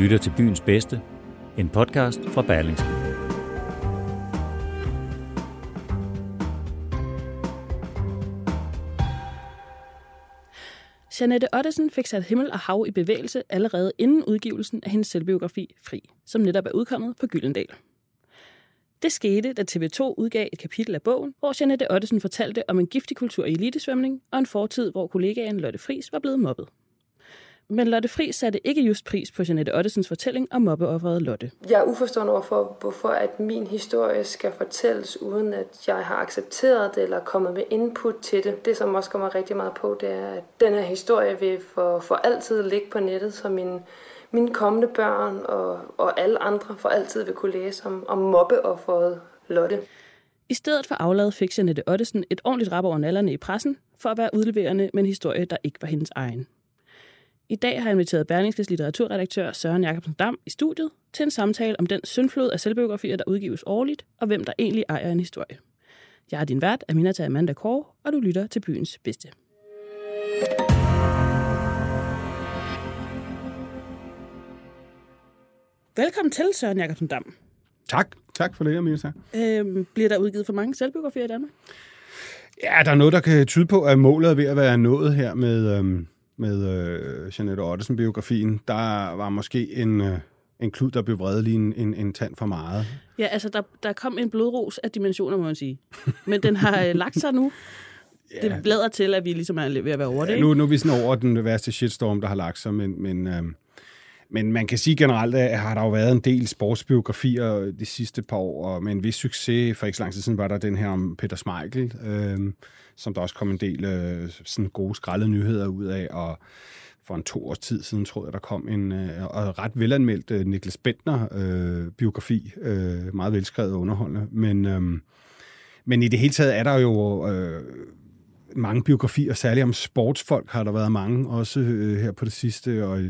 lytter til Byens Bedste, en podcast fra Berlingske. Janette Ottesen fik sat himmel og hav i bevægelse allerede inden udgivelsen af hendes selvbiografi Fri, som netop er udkommet på Gyldendal. Det skete, da TV2 udgav et kapitel af bogen, hvor Janette Ottesen fortalte om en giftig kultur i elitesvømning og en fortid, hvor kollegaen Lotte Fris var blevet mobbet. Men Lotte Fris satte ikke just pris på Janette Ottesens fortælling om mobbeofferet Lotte. Jeg er uforstående overfor, hvorfor at min historie skal fortælles, uden at jeg har accepteret det eller kommet med input til det. Det, som også kommer rigtig meget på, det er, at den her historie vil for, for altid ligge på nettet, så min, mine kommende børn og, og alle andre for altid vil kunne læse om, om mobbeofferet Lotte. I stedet for aflad fik Janette Ottesen et ordentligt rap over nallerne i pressen for at være udleverende med en historie, der ikke var hendes egen. I dag har jeg inviteret Berlingskes litteraturredaktør Søren Jacobsen Dam i studiet til en samtale om den syndflod af selvbiografier, der udgives årligt, og hvem der egentlig ejer en historie. Jeg er din vært, Aminata Amanda Kåre, og du lytter til byens bedste. Velkommen til, Søren Jacobsen Dam. Tak. Tak for det, Amisa. Øhm, bliver der udgivet for mange selvbiografier i Danmark? Ja, der er noget, der kan tyde på, at målet er ved at være nået her med, øhm, med øh, Jeanette Ottesen-biografien. Der var måske en, øh, en klud, der blev vredet lige en, en, en tand for meget. Ja, altså der, der kom en blodros af dimensioner, må man sige. Men den har øh, lagt sig nu. Ja. Det lader til, at vi ligesom er ved at være over det. Ja, nu, nu er vi sådan over den værste shitstorm, der har lagt sig, men, men, øh, men man kan sige generelt, at har der jo været en del sportsbiografier de sidste par år, og med en vis succes. For ikke så lang tid siden var der den her om Peter Smeichel, øh, som der også kom en del øh, sådan gode skrællede nyheder ud af, og for en to års tid siden, tror jeg, der kom en øh, og ret velanmeldt øh, Niklas Bentner-biografi. Øh, øh, meget velskrevet og underholdende. Men, øh, men i det hele taget er der jo øh, mange biografier, særligt om sportsfolk har der været mange, også øh, her på det sidste. Og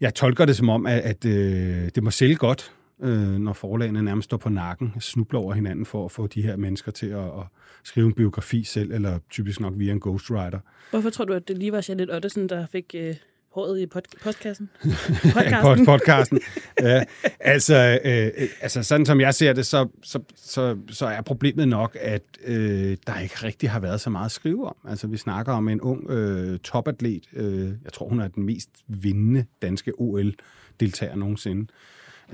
jeg tolker det som om, at, at øh, det må sælge godt, øh, når forlagene nærmest står på nakken, snubler over hinanden for at få de her mennesker til at, at skrive en biografi selv, eller typisk nok via en ghostwriter. Hvorfor tror du, at det lige var Janet Ottesen, der fik øh, håret i pod- postkassen? Podcasten. podcasten. ja, altså, øh, altså, sådan som jeg ser det, så, så, så, så er problemet nok, at øh, der ikke rigtig har været så meget at skrive om. Altså, vi snakker om en ung øh, topatlet. Øh, jeg tror, hun er den mest vindende danske OL-deltager nogensinde.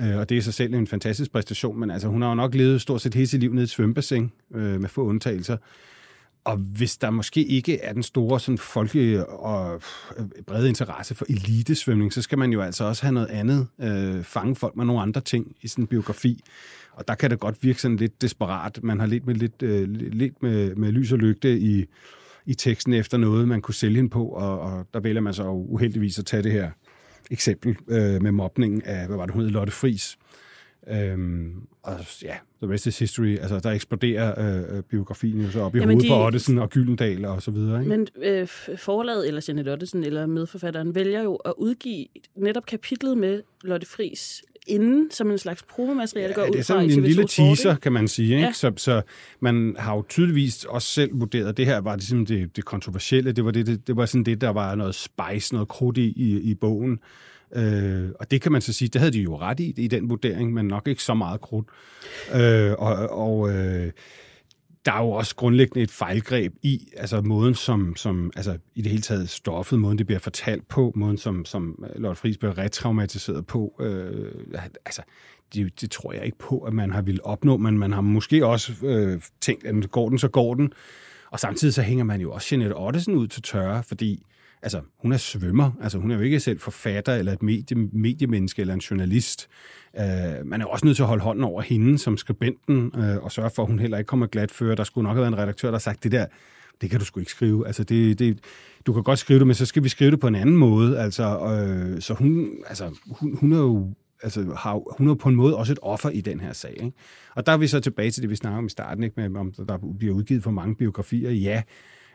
Øh, og det er i sig selv en fantastisk præstation, men altså, hun har jo nok levet stort set hele sit liv nede i et svømmebassin, øh, med få undtagelser. Og hvis der måske ikke er den store sådan, folkelige og øh, brede interesse for elitesvømning, så skal man jo altså også have noget andet, øh, fange folk med nogle andre ting i sin biografi. Og der kan det godt virke sådan lidt desperat. Man har lidt med, lidt, øh, lidt med, med lys og lygte i, i teksten efter noget, man kunne sælge hende på, og, og der vælger man så uheldigvis at tage det her eksempel øh, med mobningen af, hvad var det, hun hed, Lotte Fris. Øhm, og ja, the rest is history. Altså, der eksploderer øh, biografien jo så op i Jamen, hovedet de, på Ottesen og Gyldendal og så videre. Ikke? Men øh, forlaget, eller Janet Ottesen, eller medforfatteren, vælger jo at udgive netop kapitlet med Lotte Fris inden, som en slags promomateriale ja, går ud fra det er sådan en lille teaser, kan man sige. Ikke? Ja. Så, så man har jo tydeligvis også selv vurderet, at det her var ligesom det, det kontroversielle. Det var, det, det, det var sådan det, der var noget spice, noget krudt i, i, i bogen. Øh, og det kan man så sige, det havde de jo ret i, i den vurdering, men nok ikke så meget krudt. Øh, og og øh, der er jo også grundlæggende et fejlgreb i, altså måden som, som altså i det hele taget stoffet, måden det bliver fortalt på, måden som, som Lotte Friis bliver retraumatiseret på. Øh, altså, det, det tror jeg ikke på, at man har ville opnå, men man har måske også øh, tænkt, at går den, så går den. Og samtidig så hænger man jo også Jeanette Ottesen ud til tørre, fordi altså, hun er svømmer. Altså, hun er jo ikke selv forfatter, eller et medie, mediemenneske, eller en journalist. Øh, man er også nødt til at holde hånden over hende som skribenten, øh, og sørge for, at hun heller ikke kommer glat før. Der skulle nok have været en redaktør, der har sagt, det der, det kan du sgu ikke skrive. Altså, det, det, du kan godt skrive det, men så skal vi skrive det på en anden måde. Altså, øh, så hun, altså, hun, hun er jo altså, har, hun er på en måde også et offer i den her sag. Ikke? Og der er vi så tilbage til det, vi snakker om i starten, ikke? med, om der bliver udgivet for mange biografier. Ja,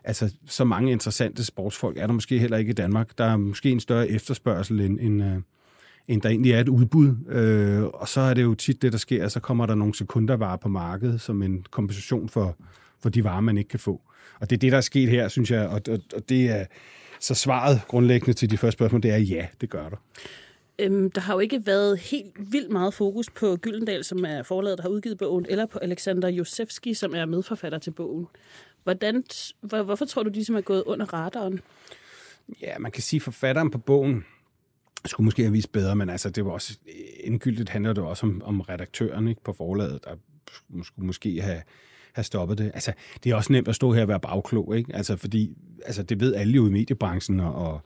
altså, så mange interessante sportsfolk er der måske heller ikke i Danmark. Der er måske en større efterspørgsel, end, end, øh, end der egentlig er et udbud. Øh, og så er det jo tit det, der sker, så kommer der nogle sekundervarer på markedet som en kompensation for, for de varer, man ikke kan få. Og det er det, der er sket her, synes jeg, og, og, og det er så svaret grundlæggende til de første spørgsmål, det er ja, det gør der. Øhm, der har jo ikke været helt vildt meget fokus på Gyldendal, som er forladet, der har udgivet bogen, eller på Alexander Josefski, som er medforfatter til bogen. Hvordan, hvor, hvorfor tror du, de som er gået under radaren? Ja, man kan sige, at forfatteren på bogen skulle måske have vist bedre, men altså, det var også øh, indgyldigt handler det også om, om redaktøren ikke, på forladet, der skulle måske have, have stoppet det. Altså, det er også nemt at stå her og være bagklog, ikke? Altså, fordi altså, det ved alle jo i mediebranchen og, og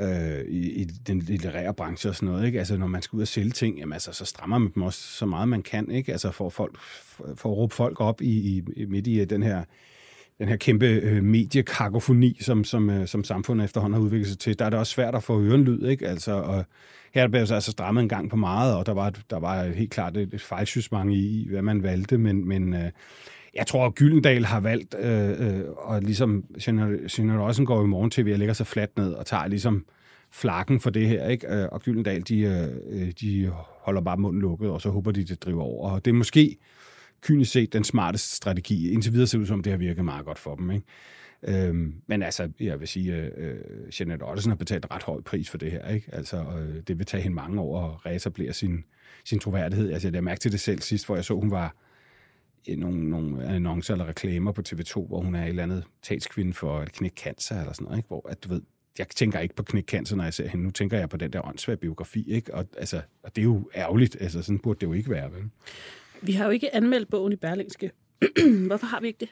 øh, i, i den litterære branche og sådan noget. Ikke? Altså, når man skal ud og sælge ting, jamen, altså, så strammer man dem også så meget, man kan. Ikke? Altså, for, folk, for, for at råbe folk op i, i, midt i øh, den her den her kæmpe øh, mediekakofoni, som, som, øh, som samfundet efterhånden har udviklet sig til, der er det også svært at få ørenlyd, ikke? Altså, og her blev så altså strammet en gang på meget, og der var, der var helt klart et, et fejlsysmang i, hvad man valgte, men, men øh, jeg tror, at Gyldendal har valgt, øh, øh, og ligesom Jeanette Rossen går i morgen til, at jeg lægger sig fladt ned og tager ligesom flakken for det her, ikke? Øh, og Gyldendal, de, øh, øh, de holder bare munden lukket, og så håber de, det driver over. Og det er måske kynisk set den smarteste strategi. Indtil videre ser det ud som, det har virket meget godt for dem. Ikke? Øhm, men altså, jeg vil sige, øh, øh Jeanette Ottesen har betalt ret høj pris for det her. Ikke? Altså, øh, det vil tage hende mange år at reetablere sin, sin troværdighed. Altså, jeg mærkte til det selv sidst, hvor jeg så, hun var i nogle, nogle annoncer eller reklamer på TV2, hvor hun er et eller andet talskvinde for at knække cancer eller sådan noget, ikke? hvor at, du ved, jeg tænker ikke på knæk cancer, når jeg ser hende. Nu tænker jeg på den der åndssvage biografi, ikke? Og, altså, og det er jo ærgerligt. Altså, sådan burde det jo ikke være, vel? Vi har jo ikke anmeldt bogen i Berlingske. Hvorfor har vi ikke det?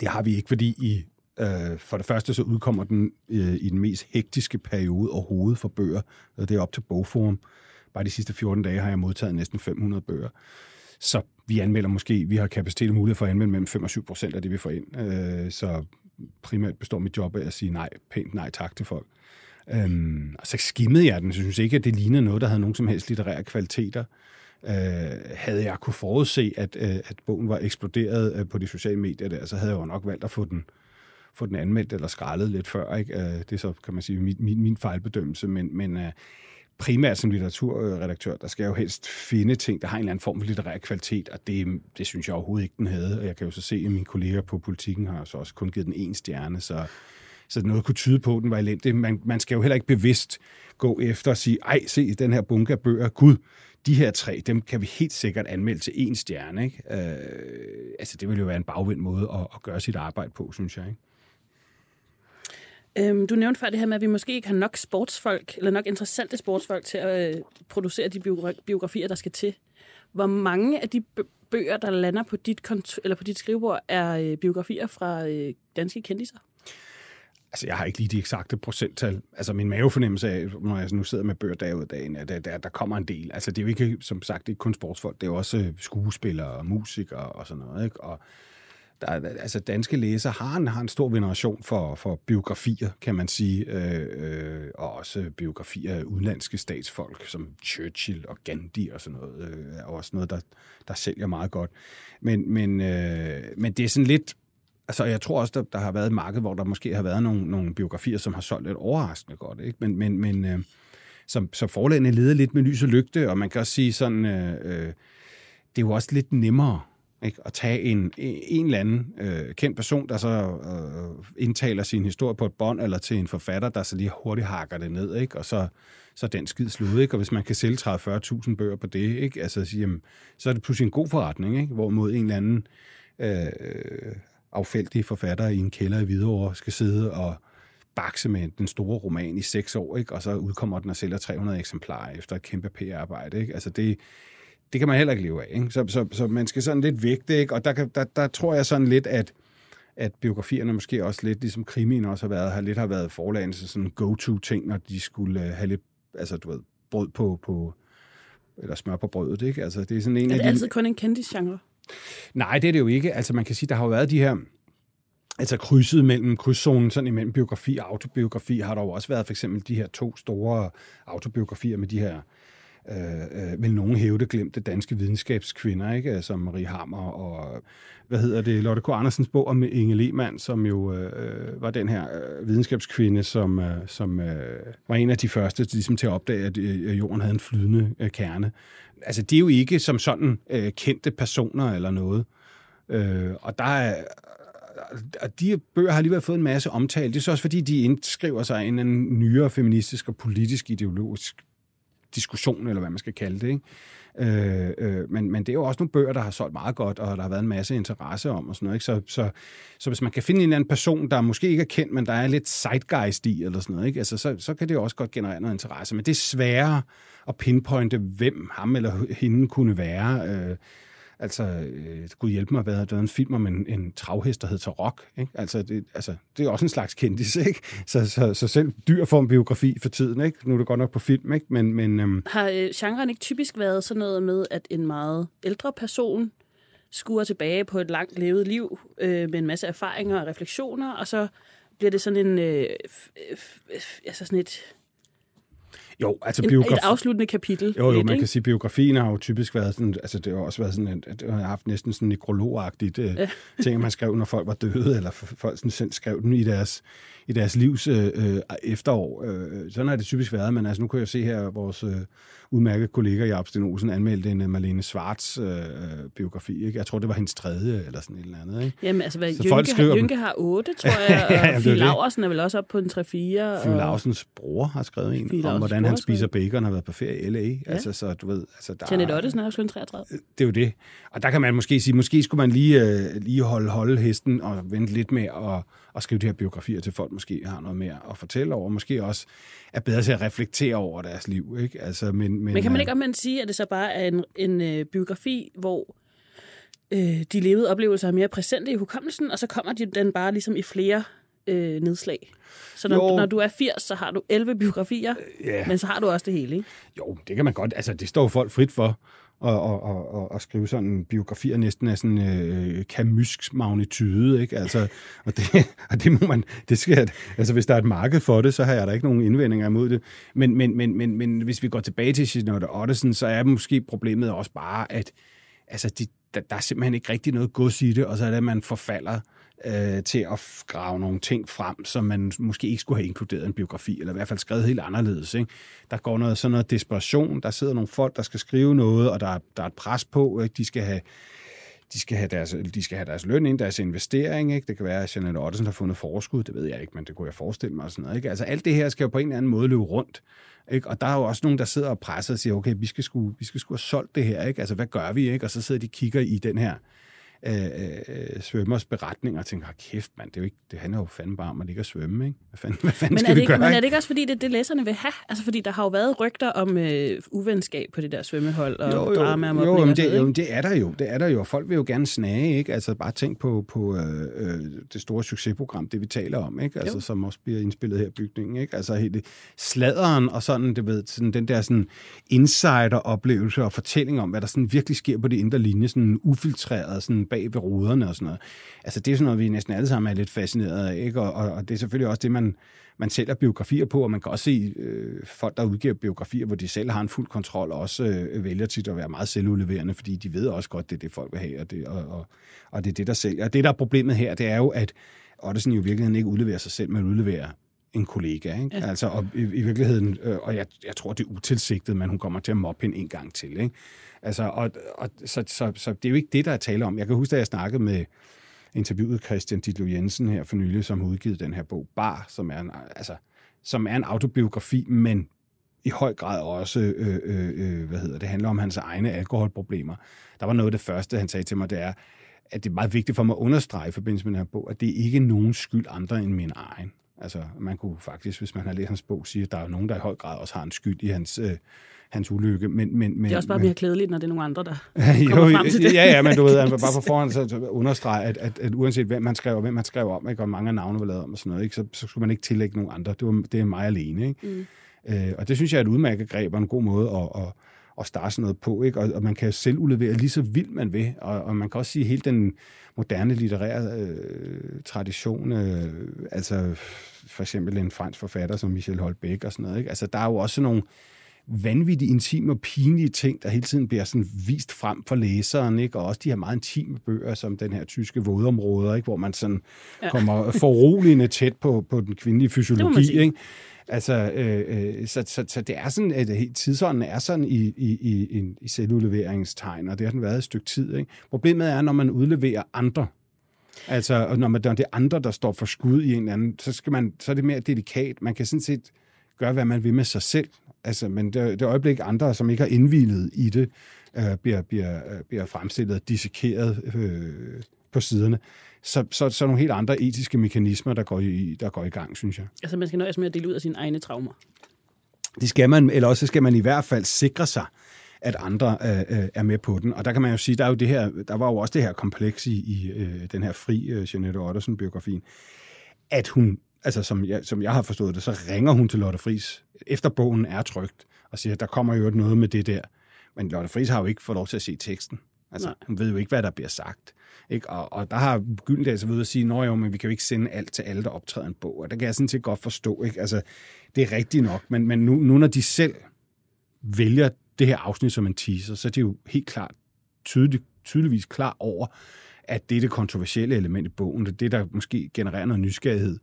Det har vi ikke, fordi i, øh, for det første så udkommer den øh, i den mest hektiske periode overhovedet for bøger. Og det er op til Bogforum. Bare de sidste 14 dage har jeg modtaget næsten 500 bøger. Så vi anmelder måske, vi har kapacitet og mulighed for at anmelde mellem 5 og 7 procent af det, vi får ind. Øh, så primært består mit job af at sige nej, pænt nej tak til folk. Øhm, og så skimmede jeg den, så synes ikke, at det ligner noget, der havde nogen som helst litterære kvaliteter. Øh, Øh, havde jeg kunne forudse, at, øh, at bogen var eksploderet øh, på de sociale medier der, så havde jeg jo nok valgt at få den, få den anmeldt eller skrællet lidt før. Ikke? Øh, det er så, kan man sige, min, min, min fejlbedømmelse, men, men øh, primært som litteraturredaktør, der skal jeg jo helst finde ting, der har en eller anden form for litterær kvalitet, og det, det synes jeg overhovedet ikke, den havde. Og jeg kan jo så se, at mine kolleger på politikken har så også kun givet den en stjerne, så, så noget kunne tyde på, at den var elendig. Man, man skal jo heller ikke bevidst gå efter og sige, ej, se den her bunke af bøger, gud, de her tre, dem kan vi helt sikkert anmelde til en stjerne. Ikke? Øh, altså, det vil jo være en bagvendt måde at, at gøre sit arbejde på, synes jeg. Ikke? Øhm, du nævnte før det her med, at vi måske ikke har nok sportsfolk, eller nok interessante sportsfolk til at øh, producere de biografier, der skal til. Hvor mange af de bøger, der lander på dit, kont- eller på dit skrivebord, er øh, biografier fra øh, danske kendiser? Altså, jeg har ikke lige de eksakte procenttal. Altså, min mavefornemmelse af, når jeg nu sidder med bøger dag ud dagen, at der, der kommer en del. Altså, det er jo ikke, som sagt, ikke kun sportsfolk, det er jo også øh, skuespillere og musikere og sådan noget, ikke? Og der, altså danske læsere har en, har en stor veneration for, for biografier, kan man sige, øh, øh, og også biografier af udenlandske statsfolk, som Churchill og Gandhi og sådan noget, øh, er også noget, der, der sælger meget godt. Men, men, øh, men det er sådan lidt, altså jeg tror også, der, der har været et marked, hvor der måske har været nogle, nogle biografier, som har solgt lidt overraskende godt, ikke? men, men, men øh, som, så forlagene leder lidt med lys og lygte, og man kan også sige sådan, øh, øh, det er jo også lidt nemmere ikke? At tage en, en eller anden øh, kendt person, der så øh, indtaler sin historie på et bånd, eller til en forfatter, der så lige hurtigt hakker det ned, ikke? og så, så den skid slut. Ikke? Og hvis man kan sælge 30-40.000 bøger på det, ikke? Altså, jamen, så er det pludselig en god forretning, ikke? hvorimod en eller anden øh, affældige forfatter i en kælder i Hvidovre skal sidde og bakse med den store roman i seks år, ikke? og så udkommer den og sælger 300 eksemplarer efter et kæmpe PR-arbejde. Ikke? Altså det, det kan man heller ikke leve af. Ikke? Så, så, så man skal sådan lidt vægte, ikke? og der, kan, der, der tror jeg sådan lidt, at at biografierne måske også lidt, ligesom krimien også har været, har lidt har været forlagene sådan go-to-ting, når de skulle øh, have lidt, altså du ved, brød på, på eller smør på brødet, ikke? Altså, det er sådan en er det af de... altid kun en kendis-genre? Nej, det er det jo ikke. Altså, man kan sige, der har jo været de her altså krydset mellem krydszonen, sådan imellem biografi og autobiografi, har der jo også været for eksempel de her to store autobiografier med de her Øh, øh, vil nogen hævde glemte danske videnskabskvinder, ikke? som Marie Hammer og, hvad hedder det, Lotte K. Andersens bog om Inge Lehmann, som jo øh, øh var den her øh, videnskabskvinde, som, øh, som øh, var en af de første ligesom, til at opdage, at øh, jorden havde en flydende øh, kerne. Altså, det er jo ikke som sådan øh, kendte personer eller noget. Øh, og der er, og de bøger har alligevel fået en masse omtale. Det er så også, fordi de indskriver sig i en nyere feministisk og politisk ideologisk diskussion, eller hvad man skal kalde det. Ikke? Øh, øh, men, men det er jo også nogle bøger, der har solgt meget godt, og der har været en masse interesse om og sådan noget. Ikke? Så, så, så hvis man kan finde en eller anden person, der måske ikke er kendt, men der er lidt zeitgeist i, eller sådan noget, ikke? Altså, så, så kan det jo også godt generere noget interesse. Men det er sværere at pinpointe, hvem ham eller hende kunne være. Øh, Altså, øh, gud hjælpe mig, hvad der været en film om en, en travhest, der hedder Tarok. Ikke? Altså, det, altså, det er også en slags kendis, ikke? Så, så, så selv dyr får en biografi for tiden, ikke? Nu er det godt nok på film, ikke? Men, men, øhm... Har øh, genren ikke typisk været sådan noget med, at en meget ældre person skuer tilbage på et langt levet liv øh, med en masse erfaringer og refleksioner, og så bliver det sådan en, øh, altså sådan et jo, altså biografi... Et afsluttende kapitel. Jo, jo, man ikke? kan sige, at biografien har jo typisk været sådan, altså det har også været sådan, at det har haft næsten sådan nekrologagtigt øh, ja. ting, man skrev, når folk var døde, eller folk sådan selv skrev dem i deres, i deres livs øh, øh, efterår. Øh, sådan har det typisk været, men altså nu kan jeg se her, vores øh, udmærkede kollega Jacob Stenosen anmeldte en uh, Marlene Svarts øh, biografi. Ikke? Jeg tror, det var hendes tredje, eller sådan et eller andet. Ikke? Jamen, altså, hvad, Jynke, folk skriver, har, Jynke har otte, tror jeg, og ja, Fie Laursen er vel også op på en 3-4. Fie og... Laursens bror har skrevet en, om hvordan han spiser bacon og har været på ferie i L.A. Ja. Altså, så du ved... Altså, der Janet Ottesen også kun 33. Det er jo det. Og der kan man måske sige, måske skulle man lige, øh, lige holde, holde hesten og vente lidt med at, at skrive de her biografier til folk, måske har noget mere at fortælle over, måske også er bedre til at reflektere over deres liv. Ikke? Altså, men, men, men kan man ikke omvendt sige, at det så bare er en, en øh, biografi, hvor øh, de levede oplevelser er mere præsente i hukommelsen, og så kommer de den bare ligesom i flere øh, nedslag. Så når, når du er 80, så har du 11 biografier, yeah. men så har du også det hele, ikke? Jo, det kan man godt. Altså, det står folk frit for og, og, og, og skrive sådan biografier næsten af sådan øh, kamysk magnitude, ikke? Altså, og det, og det må man, det skal, altså hvis der er et marked for det, så har jeg da ikke nogen indvendinger imod det. Men, men, men, men, men hvis vi går tilbage til Jeanette Ottesen, så er måske problemet også bare, at altså, de, der, der er simpelthen ikke rigtig noget gods i det, og så er det, at man forfalder øh, til at grave nogle ting frem, som man måske ikke skulle have inkluderet i en biografi, eller i hvert fald skrevet helt anderledes. Ikke? Der går noget, sådan noget desperation, der sidder nogle folk, der skal skrive noget, og der, der er et pres på, ikke? de skal have de skal have deres, de skal have deres løn ind, deres investering. Ikke? Det kan være, at Janelle Ottesen har fundet forskud, det ved jeg ikke, men det kunne jeg forestille mig. Og sådan noget, ikke? Altså alt det her skal jo på en eller anden måde løbe rundt. Ikke? Og der er jo også nogen, der sidder og presser og siger, okay, vi skal sgu, vi skal sgu have solgt det her. Ikke? Altså hvad gør vi? Ikke? Og så sidder de og kigger i den her øh, svømmers beretninger og tænker, kæft mand, det, er jo ikke, det handler jo fandme bare om at ligge og svømme, ikke? Hvad fanden, hvad fanden men skal det vi gøre? Men er det ikke også, fordi det det, læserne vil have? Altså, fordi der har jo været rygter om øh, uvenskab på det der svømmehold, og jo, jo, drama om jo, men det, jo, det er der jo. Det er der jo, og folk vil jo gerne snage, ikke? Altså, bare tænk på, på øh, øh, det store succesprogram, det vi taler om, ikke? Altså, jo. som også bliver indspillet her i bygningen, ikke? Altså, helt sladeren og sådan, det ved, sådan, den der sådan insider-oplevelse og fortælling om, hvad der sådan virkelig sker på det indre linje, sådan ufiltreret, sådan bag ved ruderne og sådan noget. Altså, det er sådan noget, vi næsten alle sammen er lidt fascineret af, ikke? Og, og, og det er selvfølgelig også det, man, man sælger biografier på, og man kan også se øh, folk, der udgiver biografier, hvor de selv har en fuld kontrol, og også øh, vælger tit at være meget selvudleverende, fordi de ved også godt, det er det, folk vil have, og det, og, og, og det er det, der sælger. Og det, der er problemet her, det er jo, at Ottesen i virkeligheden ikke udleverer sig selv, men udleverer en kollega. Ikke? Ja. Altså, og i, i virkeligheden, øh, og jeg, jeg tror, det er utilsigtet, men hun kommer til at mobbe hende en gang til. Ikke? Altså, og, og, så, så, så det er jo ikke det, der er tale om. Jeg kan huske, da jeg snakkede med interviewet Christian Ditlo Jensen her for nylig, som har udgivet den her bog, Bar, som er en, altså, som er en autobiografi, men i høj grad også, øh, øh, øh, hvad hedder det, handler om hans egne alkoholproblemer. Der var noget af det første, han sagde til mig, det er, at det er meget vigtigt for mig at understrege i forbindelse med den her bog, at det ikke er nogen skyld andre end min egen. Altså, man kunne faktisk, hvis man har læst hans bog, sige, at der er nogen, der i høj grad også har en skyld i hans, øh, hans ulykke. Men, men, men, det er også bare men, mere klædeligt, når det er nogle andre, der jo, kommer frem til det. Ja, ja, men du ved, at bare på forhånd så, understrege, at, at, at, uanset hvem man skrev, hvem man skrev om, ikke, og mange af navne var lavet om og sådan noget, ikke, så, så skulle man ikke tillægge nogen andre. Det, var, det er mig alene. Ikke? Mm. Øh, og det synes jeg er et udmærket greb og en god måde at, at, at starte sådan noget på. Ikke? Og, og man kan selv udlevere lige så vildt man vil. Og, og man kan også sige, at hele den moderne litterære øh, tradition, øh, altså for eksempel en fransk forfatter som Michel Holbeck og sådan noget, ikke? altså der er jo også nogle vanvittigt intime og pinlige ting, der hele tiden bliver sådan vist frem for læseren, ikke? og også de her meget intime bøger, som den her tyske vådområder, ikke? hvor man sådan ja. kommer foruroligende tæt på, på den kvindelige fysiologi. Ikke? Altså, øh, så, så, så det er sådan, at tidsånden er sådan i, i, i, i selvudleveringstegn, og det har den været et stykke tid. Ikke? Problemet er, når man udleverer andre, Altså, når, man, når det er andre, der står for skud i en eller anden, så, skal man, så er det mere delikat. Man kan sådan set gøre, hvad man vil med sig selv. Altså, men det, det øjeblik, andre, som ikke har indvildet i det, øh, bliver, bliver, øh, bliver fremstillet og dissekeret øh, på siderne, så, så, så er nogle helt andre etiske mekanismer, der går, i, der går i gang, synes jeg. Altså, man skal nøjes med at dele ud af sine egne traumer. Det skal man, eller også skal man i hvert fald sikre sig, at andre øh, øh, er med på den. Og der kan man jo sige, der, er jo det her, der var jo også det her kompleks i, i øh, den her fri øh, Jeanette Ottersen-biografien, at hun, altså som jeg, som jeg har forstået det, så ringer hun til Lotte Friis, efter bogen er trygt, og siger, der kommer jo noget med det der. Men Lotte Friis har jo ikke fået lov til at se teksten. Altså, Nej. hun ved jo ikke, hvad der bliver sagt. Ikke? Og, og der har Gyldendal så ved at sige, at jo, men vi kan jo ikke sende alt til alle, der optræder en bog. Og der kan jeg sådan set godt forstå. Ikke? Altså, det er rigtigt nok, men, men nu, nu når de selv vælger det her afsnit som en teaser, så er de jo helt klart tydeligt, tydeligvis klar over, at det er det kontroversielle element i bogen, det er det, der måske genererer noget nysgerrighed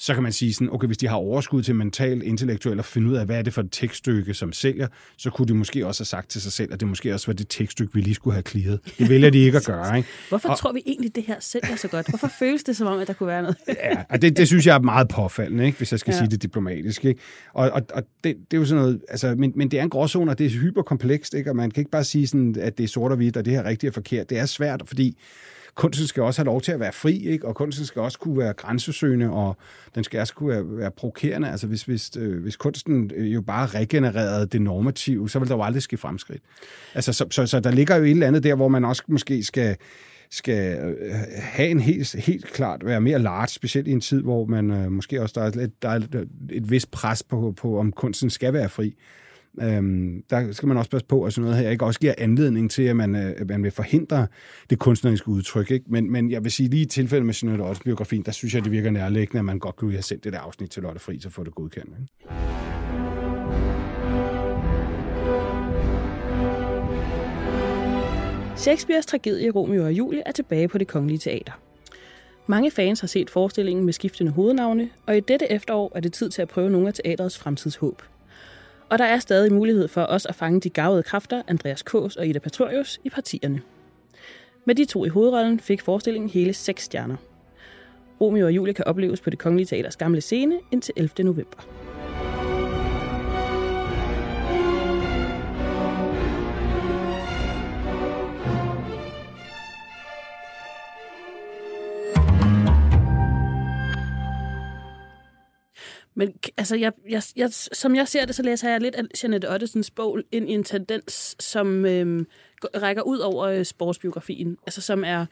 så kan man sige sådan, okay, hvis de har overskud til mentalt, intellektuelt at finde ud af, hvad er det for et tekststykke, som sælger, så kunne de måske også have sagt til sig selv, at det måske også var det tekststykke, vi lige skulle have kliret. Det vælger de ikke at gøre. Ikke? Hvorfor og, tror vi egentlig, det her sælger så godt? Hvorfor føles det som om, at der kunne være noget? ja, og det, det synes jeg er meget påfaldende, ikke? hvis jeg skal ja. sige det diplomatisk. Ikke? Og, og, og det, det, er jo sådan noget, altså, men, men det er en gråzone, og det er hyperkomplekst, ikke? og man kan ikke bare sige, sådan, at det er sort og hvidt, og det her rigtigt og forkert. Det er svært, fordi kunsten skal også have lov til at være fri, ikke? og kunsten skal også kunne være grænsesøgende, og den skal også kunne være, være provokerende. Altså hvis, hvis, øh, hvis kunsten øh, jo bare regenererede det normative, så vil der jo aldrig ske fremskridt. Altså, så, så, så der ligger jo et eller andet der, hvor man også måske skal skal øh, have en helt, helt klart være mere large, specielt i en tid, hvor man øh, måske også der er, et, der er et, øh, et vist pres på, på, om kunsten skal være fri. Øhm, der skal man også passe på, at sådan noget her ikke også giver anledning til, at man, øh, at man vil forhindre det kunstneriske udtryk. Ikke? Men, men jeg vil sige, lige i tilfælde med Jeanette også biografien, der synes jeg, det virker nærliggende, at man godt kunne have sendt det der afsnit til Lotte Fri, så få det godkendt. Ikke? Shakespeares tragedie Romeo og Julie er tilbage på det kongelige teater. Mange fans har set forestillingen med skiftende hovednavne, og i dette efterår er det tid til at prøve nogle af teaterets fremtidshåb. Og der er stadig mulighed for os at fange de gavede kræfter, Andreas Kås og Ida Patorius, i partierne. Med de to i hovedrollen fik forestillingen hele seks stjerner. Romeo og Julie kan opleves på det Kongelige Teaters gamle scene indtil 11. november. Men altså, jeg, jeg, jeg, som jeg ser det, så læser jeg lidt af Jeanette Ottesens bog ind i en tendens, som øh, rækker ud over øh, sportsbiografien. Altså, som er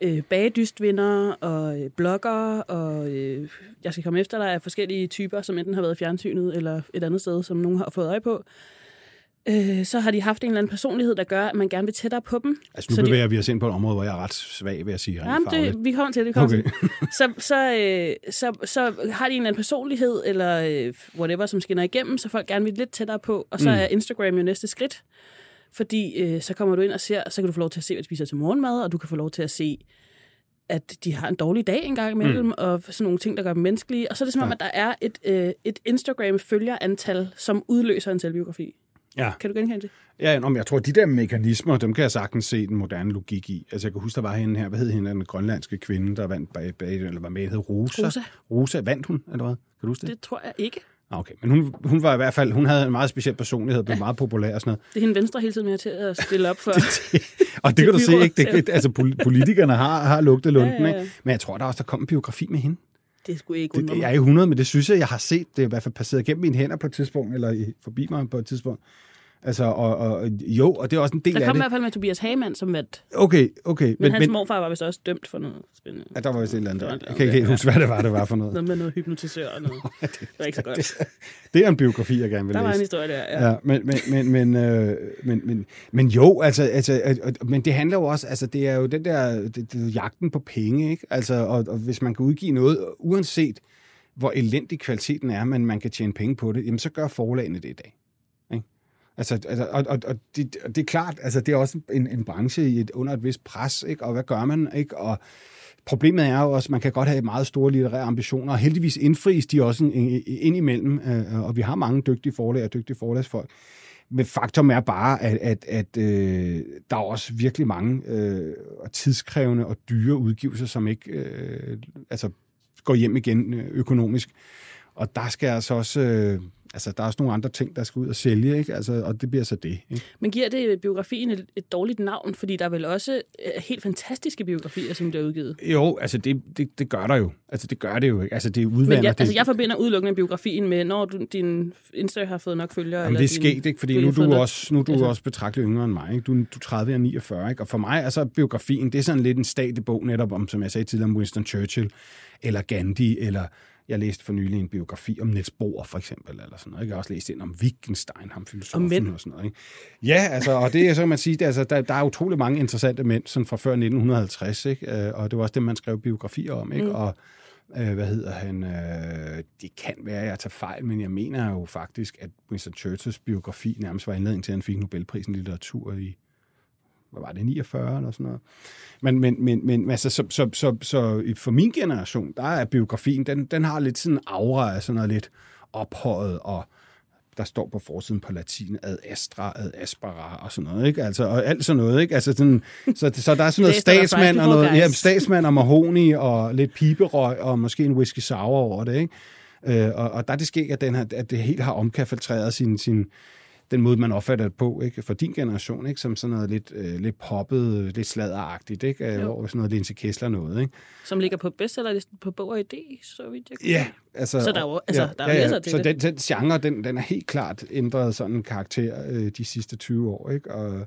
øh, bagedystvinder og øh, blogger, og øh, jeg skal komme efter, der er forskellige typer, som enten har været i fjernsynet eller et andet sted, som nogen har fået øje på øh, så har de haft en eller anden personlighed, der gør, at man gerne vil tættere på dem. Altså nu så bevæger de... vi os ind på et område, hvor jeg er ret svag ved at sige rent Jamen, det, vi kommer til det. Kommer okay. til. Så, så, øh, så, så har de en eller anden personlighed, eller øh, whatever, som skinner igennem, så folk gerne vil lidt tættere på, og så mm. er Instagram jo næste skridt. Fordi øh, så kommer du ind og ser, så kan du få lov til at se, hvad de spiser til morgenmad, og du kan få lov til at se, at de har en dårlig dag en gang imellem, mm. og sådan nogle ting, der gør dem menneskelige. Og så er det som om, ja. at der er et, øh, et Instagram-følgerantal, som udløser en selvbiografi. Ja. Kan du genkende det? Ja, men jeg tror, de der mekanismer, dem kan jeg sagtens se den moderne logik i. Altså, jeg kan huske, der var hende her, hvad hed hende, den grønlandske kvinde, der vandt bag, bag eller var med, hed Rosa. Rosa. Rosa, vandt hun, eller hvad? Kan du huske det? Det tror jeg ikke. Okay, men hun, hun var i hvert fald, hun havde en meget speciel personlighed, blev ja. meget populær og sådan noget. Det er hende venstre hele tiden med til at stille op for. og det kan du se, ikke? Det, altså, politikerne har, har lugtet lunden, ja, ja, ja. ikke? Men jeg tror der også, der kom en biografi med hende. Det skulle ikke det, Jeg er i 100, men det synes jeg, jeg har set. Det er i hvert fald passeret gennem mine hænder på et tidspunkt, eller i, forbi mig på et tidspunkt. Altså, og, og, jo, og det er også en del af det. Der kom i hvert fald med Tobias Hagemann som vat. Okay, okay. Men, men hans men, morfar var vist også dømt for noget spændende. Ja, der var vist et eller andet. Jeg kan ikke helt huske, hvad det var, det var for noget. Noget med noget hypnotisør og noget. det var ikke så godt. Det, det er en biografi, jeg gerne vil læse. Der var en historie der, ja. ja men, men, men, men, øh, men, men, men jo, altså, altså, men det handler jo også, altså, det er jo den der, det, det, jagten på penge, ikke? Altså, og, og hvis man kan udgive noget, uanset hvor elendig kvaliteten er, men man kan tjene penge på det, jamen så gør forlagene det i dag. Altså, altså, og, og, og, det, det er klart, altså, det er også en, en branche i et, under et vist pres, ikke? og hvad gør man? Ikke? Og problemet er jo også, at man kan godt have meget store litterære ambitioner, og heldigvis indfries de også indimellem, øh, og vi har mange dygtige forlag og dygtige forlagsfolk. Men faktum er bare, at, at, at øh, der er også virkelig mange øh, tidskrævende og dyre udgivelser, som ikke øh, altså, går hjem igen øh, økonomisk. Og der skal altså også... Øh, altså, der er også nogle andre ting, der skal ud og sælge, ikke? Altså, og det bliver så det. Ikke? Men giver det biografien et, et dårligt navn? Fordi der er vel også øh, helt fantastiske biografier, som der er udgivet? Jo, altså det, det, det gør der jo. Altså det gør det jo ikke. Altså det er udvander. Men jeg, det... altså, jeg forbinder udelukkende biografien med, når du, din Insta har fået nok følgere. Jamen eller det er sket, ikke? Fordi nu, du er også, nu er du altså... også betragtet yngre end mig. Ikke? Du, du er 30 og 49, ikke? Og for mig er så biografien, det er sådan lidt en stadibog netop om, som jeg sagde tidligere, om Winston Churchill, eller Gandhi, eller jeg læste for nylig en biografi om Niels Bohr, for eksempel, eller sådan noget. Jeg har også læst ind om Wittgenstein, ham filosofen og sådan noget. Ikke? Ja, altså, og det er så, kan man sige, det, altså, der, der er utrolig mange interessante mænd, sådan fra før 1950, ikke? Øh, og det var også det, man skrev biografier om, ikke? Mm. Og øh, hvad hedder han? Øh, det kan være, at jeg tager fejl, men jeg mener jo faktisk, at Winston Churchills biografi nærmest var indledning til, at han fik Nobelprisen i litteratur i hvad var det, 49 eller sådan noget. Men, men, men, men altså, så, så, så, så for min generation, der er biografien, den, den har lidt sådan en aura af sådan noget lidt ophøjet, og der står på forsiden på latin ad astra, ad aspera og sådan noget, ikke? Altså, og alt sådan noget, ikke? Altså, sådan, så, så der er sådan noget statsmand og noget, ja, statsmand og mahoni og lidt piberøg og måske en whisky sour over det, ikke? Øh, og, og der er det sket, at, den her, at det helt har omkafiltreret sin, sin, den måde, man opfatter det på, ikke? for din generation, ikke? som sådan noget lidt, øh, lidt poppet, lidt sladderagtigt, ikke? Øh, hvor sådan noget Linse Kessler noget. Ikke? Som ligger på bestsellerlisten på Bog og Idé, så vidt jeg kan Ja, altså... Så der er jo altså, ja, der er ja, ja. til så det. Den, den genre, den, den er helt klart ændret sådan en karakter øh, de sidste 20 år, ikke? Og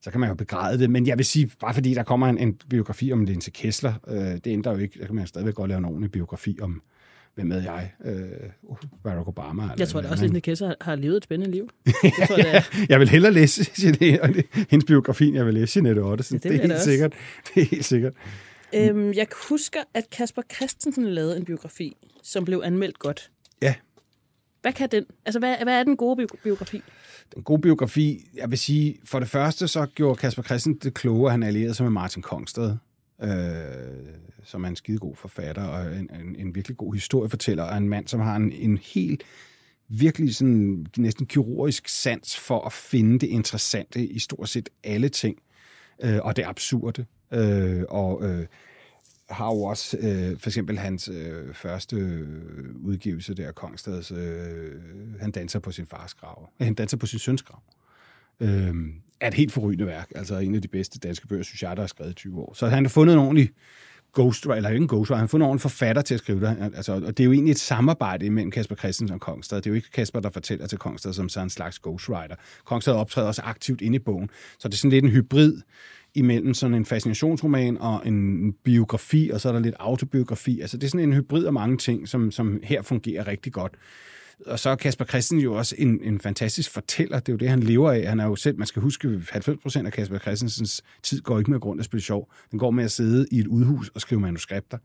så kan man jo begræde det, men jeg vil sige, bare fordi der kommer en, en biografi om Linse Kessler, øh, det ændrer jo ikke, der kan man stadigvæk godt lave en ordentlig biografi om hvem ved jeg, øh, Barack Obama. Eller jeg tror da også, at Linda Kessler har, har levet et spændende liv. Det tror, det er. jeg vil hellere læse hendes biografi, end jeg vil læse Jeanette Ottesen. Det, det, er helt sikkert. Det er helt sikkert. Øhm, jeg husker, at Kasper Christensen lavede en biografi, som blev anmeldt godt. Ja. Hvad kan den? Altså, hvad, hvad er den gode biografi? Den gode biografi, jeg vil sige, for det første så gjorde Kasper Christensen det kloge, at han allierede sig med Martin Kongsted øh, som er en skidegod forfatter og en, en, en virkelig god historiefortæller, og en mand, som har en, en helt virkelig sådan næsten kirurgisk sans for at finde det interessante i stort set alle ting, øh, og det absurde. Øh, og øh, har jo også øh, for eksempel hans øh, første udgivelse der, Kongstads, øh, han danser på sin fars grav. Han danser på sin søns grav. Øh, Øhm, er et helt forrygende værk. Altså en af de bedste danske bøger, synes jeg, der er skrevet i 20 år. Så han har fundet en ordentlig ghostwriter, eller ikke en ghostwriter, han har fundet en ordentlig forfatter til at skrive det. Altså, og det er jo egentlig et samarbejde mellem Kasper Christensen og Kongstad. Det er jo ikke Kasper, der fortæller til Kongstad som sådan en slags ghostwriter. Kongstad optræder også aktivt inde i bogen. Så det er sådan lidt en hybrid imellem sådan en fascinationsroman og en biografi, og så er der lidt autobiografi. Altså det er sådan en hybrid af mange ting, som, som her fungerer rigtig godt. Og så er Kasper Christensen jo også en, en fantastisk fortæller. Det er jo det, han lever af. Han er jo selv, man skal huske, 90 procent af Kasper Christensens tid går ikke med grund af at spille sjov. Den går med at sidde i et udhus og skrive manuskripter.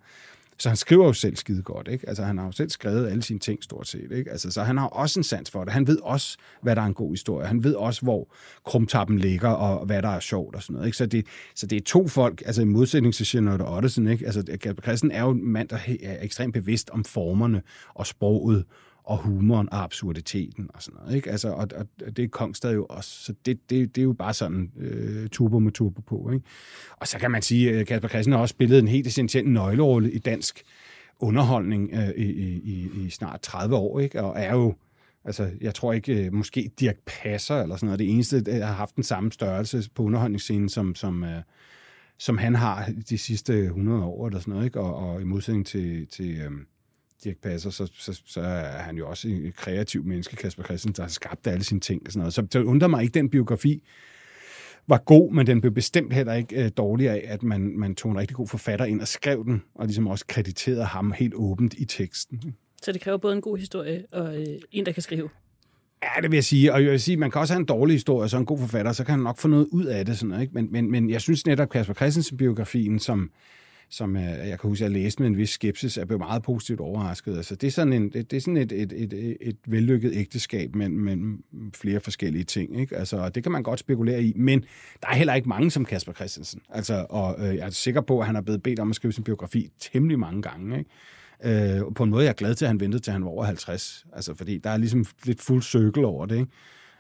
Så han skriver jo selv skide godt, ikke? Altså, han har jo selv skrevet alle sine ting, stort set, ikke? Altså, så han har også en sans for det. Han ved også, hvad der er en god historie. Han ved også, hvor krumtappen ligger, og hvad der er sjovt og sådan noget, ikke? Så det, så det er to folk, altså i modsætning til Charlotte Ottesen, ikke? Altså, Christen er jo en mand, der er ekstremt bevidst om formerne og sproget, og humoren og absurditeten og sådan noget. Ikke? Altså, og, og det er Kongstad jo også. Så det, det, det er jo bare sådan øh, turbo med turbo på. Ikke? Og så kan man sige, at Kasper Christen har også spillet en helt essentiel nøglerolle i dansk underholdning øh, i, i, i snart 30 år, ikke? og er jo Altså, jeg tror ikke, øh, måske Dirk Passer eller sådan noget, det eneste, der har haft den samme størrelse på underholdningsscenen, som, som, øh, som han har de sidste 100 år eller sådan noget, ikke? Og, og i modsætning til, til øh, Dirk Passer, så, så, så er han jo også en kreativ menneske, Kasper Christensen, der har skabt alle sine ting og sådan noget. Så det undrer mig ikke, den biografi var god, men den blev bestemt heller ikke øh, dårlig af, at man, man tog en rigtig god forfatter ind og skrev den, og ligesom også krediterede ham helt åbent i teksten. Så det kræver både en god historie og øh, en, der kan skrive. Ja, det vil jeg sige. Og jeg vil sige, man kan også have en dårlig historie, så en god forfatter, så kan han nok få noget ud af det. Sådan, ikke? Men, men, men jeg synes netop Kasper Christensen-biografien, som, som øh, jeg kan huske, at jeg læste med en vis skepsis, er blevet meget positivt overrasket. Altså, det er sådan, en, det, det er sådan et, et, et, et vellykket ægteskab mellem, mellem flere forskellige ting. Ikke? Altså, det kan man godt spekulere i, men der er heller ikke mange som Kasper Christensen. Altså, og øh, jeg er sikker på, at han har blevet bedt om at skrive sin biografi temmelig mange gange. Ikke? Øh, på en måde jeg er glad til, at han ventede til, han var over 50. Altså, fordi der er ligesom lidt fuld cirkel over det, ikke?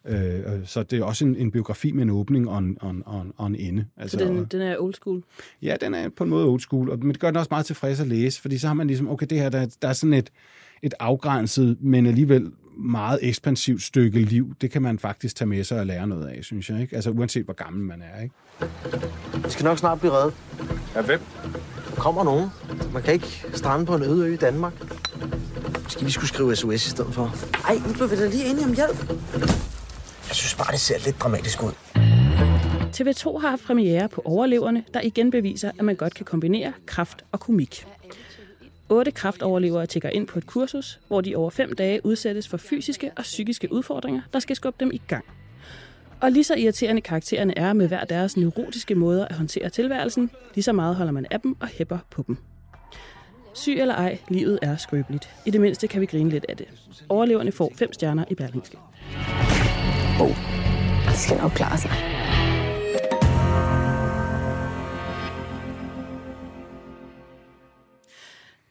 Øh, så det er også en, en biografi med en åbning og en, og en, og en, og en ende. Altså, så den, den er old school? Ja, den er på en måde old school, og, men det gør den også meget tilfreds at læse, fordi så har man ligesom, okay, det her, der, der er sådan et, et afgrænset, men alligevel meget ekspansivt stykke liv, det kan man faktisk tage med sig og lære noget af, synes jeg. Ikke? Altså uanset hvor gammel man er. Ikke? Vi skal nok snart blive reddet. Ja, hvem? Der kommer nogen. Man kan ikke strande på en øde ø i Danmark. Måske vi skulle skrive SOS i stedet for. Ej, nu bliver vi da lige enige om hjælp. Jeg synes bare, det ser lidt dramatisk ud. TV2 har haft premiere på Overleverne, der igen beviser, at man godt kan kombinere kraft og komik. Otte kraftoverlevere tækker ind på et kursus, hvor de over fem dage udsættes for fysiske og psykiske udfordringer, der skal skubbe dem i gang. Og lige så irriterende karaktererne er med hver deres neurotiske måder at håndtere tilværelsen, lige så meget holder man af dem og hæpper på dem. Syg eller ej, livet er skrøbeligt. I det mindste kan vi grine lidt af det. Overleverne får fem stjerner i Berlingske. Oh, det skal nok klare sig.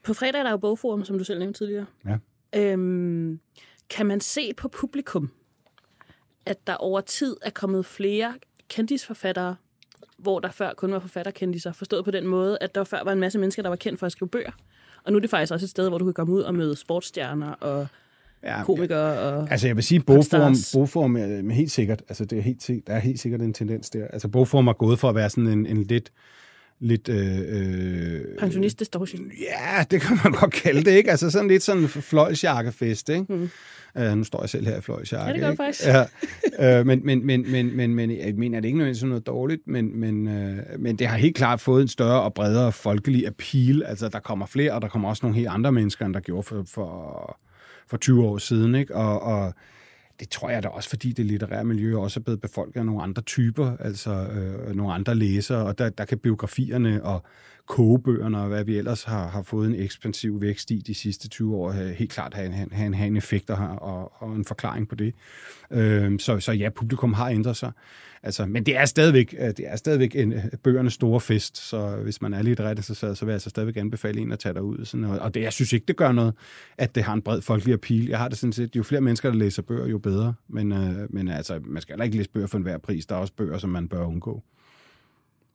På fredag er der jo bogforum, som du selv nævnte tidligere. Ja. Øhm, kan man se på publikum, at der over tid er kommet flere kendisforfattere, hvor der før kun var forfatterkendiser, forstået på den måde, at der før var en masse mennesker, der var kendt for at skrive bøger. Og nu er det faktisk også et sted, hvor du kan komme ud og møde sportsstjerner og ja, komikere. Og altså jeg vil sige, bogform, bogform er helt sikkert, altså det er helt, der er helt sikkert en tendens der. Altså bogform er gået for at være sådan en, en lidt lidt... Øh, øh, Pensionist-distortion. Ja, det kan man godt kalde det, ikke? Altså sådan lidt sådan en fløjsjakkefest, ikke? Mm. Uh, nu står jeg selv her i fløjsjakke. Ja, det gør faktisk. Ja. Uh, men, men, men, men, men, men jeg mener, det er ikke nødvendigvis noget dårligt, men, men, uh, men det har helt klart fået en større og bredere folkelig appeal. Altså, der kommer flere, og der kommer også nogle helt andre mennesker, end der gjorde for, for, for 20 år siden, ikke? Og, og det tror jeg da også, fordi det litterære miljø også er blevet befolket af nogle andre typer, altså øh, nogle andre læsere, og der, der kan biografierne og kogebøgerne og hvad vi ellers har, har fået en ekspansiv vækst i de sidste 20 år, øh, helt klart have, en, have, en, have en effekt og, og, og en forklaring på det. Øh, så, så ja, publikum har ændret sig. Altså, men det er stadigvæk, øh, det er stadigvæk en, øh, bøgernes store fest, så hvis man er lidt ret så, så vil jeg altså stadigvæk anbefale en at tage derud. Sådan, og, og det, jeg synes ikke, det gør noget, at det har en bred folkelig appeal. Jeg har det sådan set, jo flere mennesker, der læser bøger, jo bedre. Men, øh, men altså, man skal heller ikke læse bøger for enhver pris. Der er også bøger, som man bør undgå.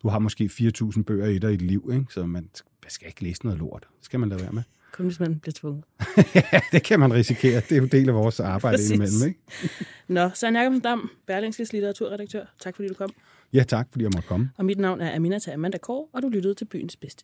Du har måske 4.000 bøger i dig i dit liv, ikke? så man skal ikke læse noget lort. Det skal man lade være med. Kun hvis man bliver tvunget. ja, det kan man risikere. Det er jo del af vores arbejde indimellem. Ikke? Nå, Søren Jacobsen Dam, Berlingskes litteraturredaktør. Tak fordi du kom. Ja, tak fordi jeg måtte komme. Og mit navn er Aminata Amanda Kåre, og du lyttede til Byens Bedste.